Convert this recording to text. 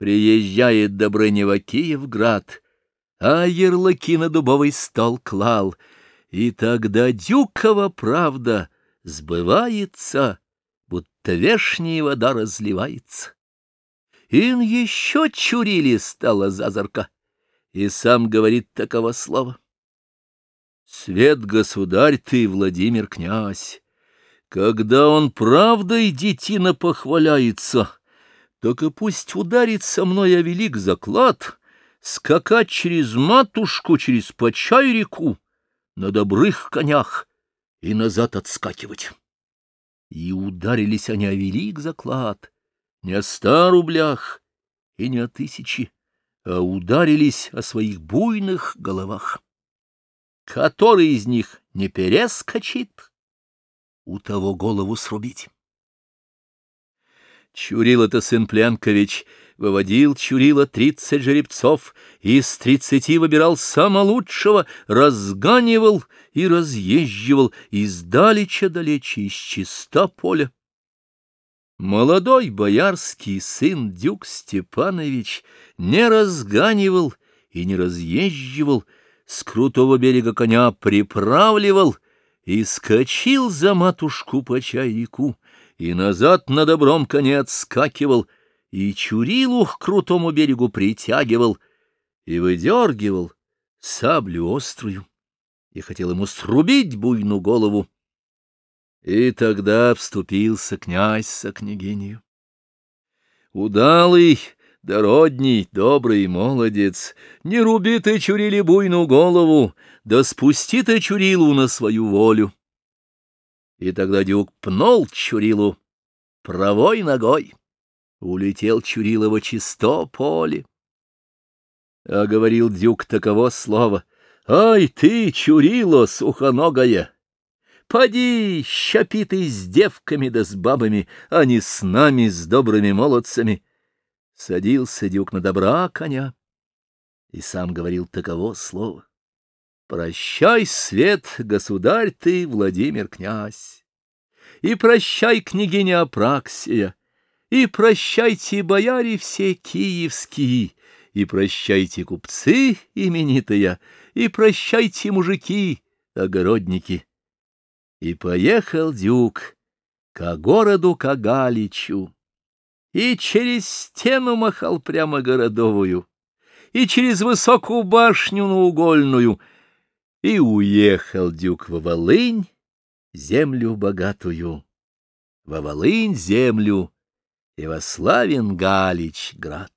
Приезжает Добрынева Киевград, а ярлыки на дубовый стол клал, и тогда Дюкова правда сбывается, будто вешняя вода разливается. Ин еще чурили стала зазорка, и сам говорит такого слова. Свет, государь ты, Владимир князь, когда он правдой детина похваляется, так и пусть ударит со мной о велик заклад, скакать через матушку, через почай реку, на добрых конях и назад отскакивать. И ударились они о велик заклад, не о ста рублях и не о тысячи, а ударились о своих буйных головах. Который из них не перескочит, у того голову срубить. Чурила-то сын Пленкович выводил Чурила тридцать жеребцов, из тридцати выбирал самого лучшего, разганивал и разъезживал издалеча далече из чиста поля. Молодой боярский сын Дюк Степанович не разганивал и не разъезживал, с крутого берега коня приправливал и скочил за матушку по чайнику, и назад на добром коне отскакивал, и Чурилу к крутому берегу притягивал, и выдергивал саблю острую, и хотел ему срубить буйну голову. И тогда вступился князь со княгинью. Удалый, дородний, добрый молодец, не руби ты Чурили буйну голову, да спусти ты Чурилу на свою волю. И тогда Дюк пнул Чурилу правой ногой. Улетел Чурилово чисто поле. А говорил Дюк таково слово. «Ай ты, Чурило, сухоногая! Поди, щапи ты с девками да с бабами, а не с нами, с добрыми молодцами!» Садился Дюк на добра коня и сам говорил таково слово. Прощай, свет, государь ты, Владимир князь, и прощай, княгиня Апраксия, и прощайте, бояре все киевские, и прощайте, купцы именитые, и прощайте, мужики, огородники. И поехал дюк к городу Кагаличу, и через стену махал прямо городовую, и через высокую башню наугольную, и уехал дюк во Волынь, землю богатую, во Волынь землю, и во славен Галич град.